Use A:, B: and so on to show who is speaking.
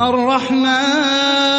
A: الرَّحْمَٰنُ